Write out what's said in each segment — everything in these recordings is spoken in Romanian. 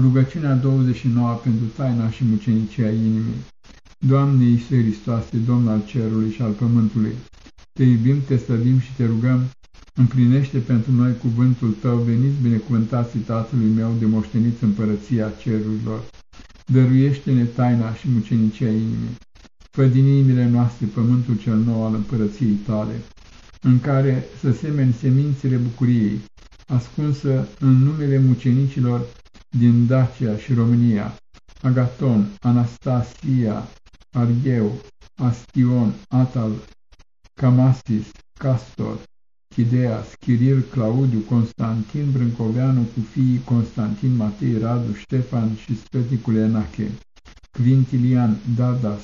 Rugăciunea 29 pentru taina și mucenicia inimii. Doamne Iisuse Hristoase, Domn al cerului și al pământului, te iubim, te slăvim și te rugăm, împlinește pentru noi cuvântul tău, veniți binecuvântați Tatălui meu de moșteniți împărăția cerurilor. Dăruiește-ne taina și mucenicia inimii. Fă din inimile noastre pământul cel nou al împărăției tale, în care să semeni semințele bucuriei, ascunsă în numele mucenicilor din Dacia și România, Agaton, Anastasia, Argheu, Astion, Atal, Camasis, Castor, Chideas, Chiril, Claudiu, Constantin Brâncoveanu cu fiii Constantin, Matei, Radu, Ștefan și Sfeticul Enache, Quintilian, Dadas,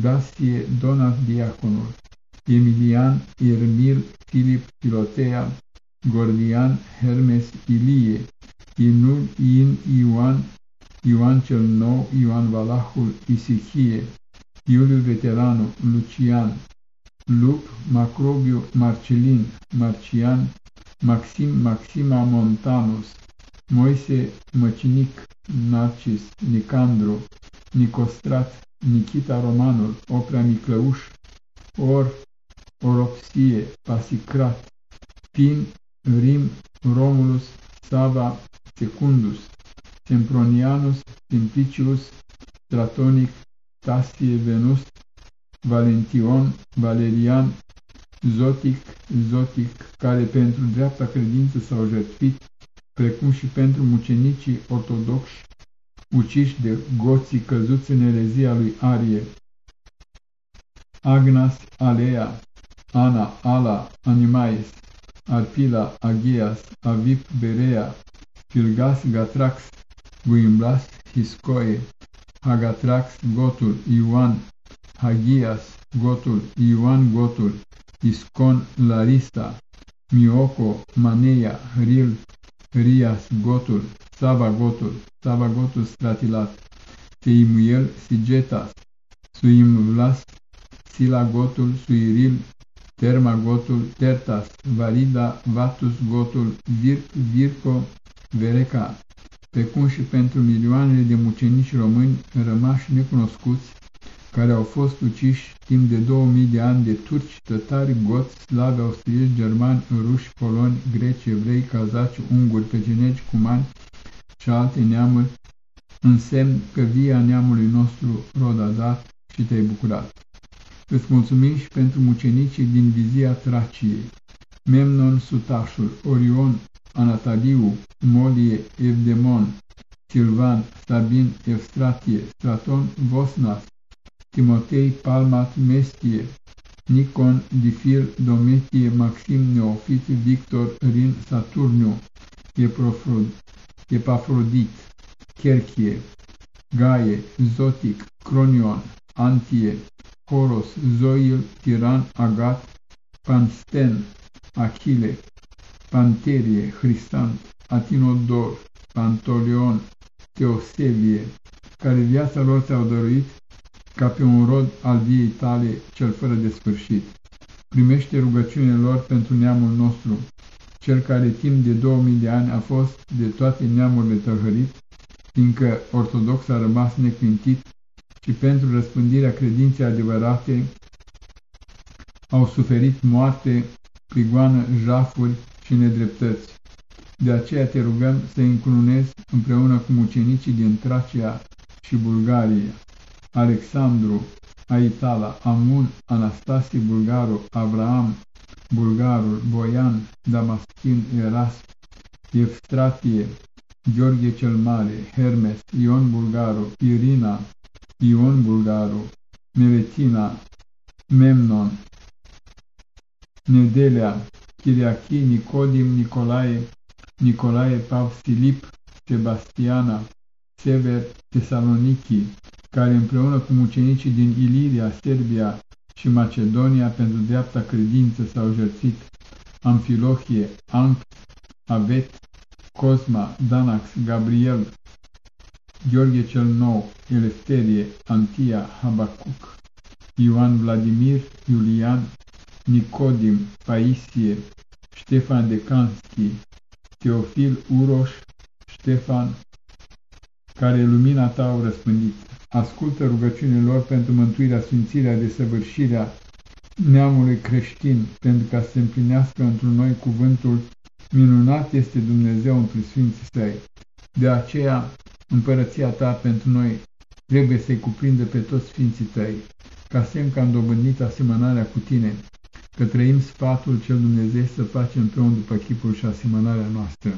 Dasie, Donat Diaconul, Emilian, Irmil, Filip, Filotea, Gordian, Hermes, Ilie, Inul, In, Ioan, Ioan cel Nou, Ioan Valahul, Isichie, Iuliu Veteranu, Lucian, Lup, Macrobiu, Marcelin, Marcian, Maxim, Maxima Montanus, Moise, Măcinic, Narcis, Nicandru, Nicostrat, Nikita Romanul, Oprea Miclăuș, Or, Oropsie, Pasicrat, Pin, Rim, Romulus, Sava, Secundus, Sempronianus, Simplicius, Stratonic, Tasie, Venus, Valention, Valerian, Zotic, Zotic, care pentru dreapta credință s-au jertfit, precum și pentru mucenicii ortodoxi, uciși de goții căzuți în erezia lui Arie. Agnas, Alea, Ana, Ala, Animaes, Arpila, Agias, Avip, Berea, Filgas, Gatrax, Guimblas, Hiscoe, Hagatrax, Gotul, Ioan, Hagias, Gotul, Ioan Gotul, Iscon, Larista, Mioko, Maneia, Ril, Rias, Gotul, Sava Gotul, Sava Gotul Stratilat, Teimuel, Sigetas, Suimvlas, Sila Gotul, Suiril, Terma Gotul, Tertas, Varida, Vatus Gotul, Virc, Virco, Vereca, precum și pentru milioanele de mucenici români rămași necunoscuți, care au fost uciși timp de 2000 de ani de turci, tătari, goți, slavi, austrieci, germani, ruși, poloni, greci, evrei, cazaci, unguri, peceneci, cumani și alte neamuri, în semn că via neamului nostru rod a dat și te-ai bucurat. Îți mulțumim și pentru mucenicii din vizia Traciei, Memnon Sutașul, Orion, Anataliu, Molie, Evdemon, Silvan, Sabin, Evstratie, Straton, Vosnas, Timotei, Palmat, Mestie, Nikon, Difil, Dometie, Maxim, Neofit, Victor, Rin, Saturniu, Epafrodit, Cherchie, Gaie, Zotic, Cronion, Antie, Horos, Zoil, Tiran, Agat, Pansten, Achille, Panterie, Hristant, Atinodor, Pantoleon, Teosevie, care viața lor ți-au dăruit ca pe un rod al viei tale cel fără de sfârșit. Primește rugăciunile lor pentru neamul nostru, cel care timp de 2000 de ani a fost de toate neamurile tăhărit, fiindcă ortodox a rămas neclintit și pentru răspândirea credinței adevărate au suferit moarte, prigoană, jafuri și nedreptăți. De aceea te rugăm să încununezi împreună cu mucenicii din Tracia și Bulgaria, Alexandru, Aitala, Amun, Anastasie Bulgaru, Abraham, Bulgarul, Boian, Damaschin, Erasp, Evstratie, Gheorghe cel Mare, Hermes, Ion Bulgaru, Irina, Ion Bulgaru, Meletina, Memnon, Nedelea, Chiriachi, Nicodim, Nicolae, Nicolae, Pav, Filip, Sebastiana, Sever, Tesaloniki, care împreună cu mucenicii din Iliria, Serbia și Macedonia pentru dreapta credință s-au jertfit. Amfilohie, Amp, Avet, Cosma, Danax, Gabriel, Gheorghe cel Nou, Elefterie, Antia, Habacuc, Ioan Vladimir, Iulian, Nicodim, Paisie, Ștefan de Canski, Teofil Uroș, Ștefan, care lumina ta au răspândit. Ascultă rugăciunile lor pentru mântuirea, sfințirea, desăvârșirea neamului creștin, pentru ca să se împlinească într noi cuvântul minunat este Dumnezeu într Sfinții Săi. De aceea, împărăția ta pentru noi trebuie să-i cuprindă pe toți Sfinții Tăi, ca semn că am dobândit asemănarea cu Tine, că trăim sfatul cel Dumnezeu să facem pe un după chipul și asemănarea noastră.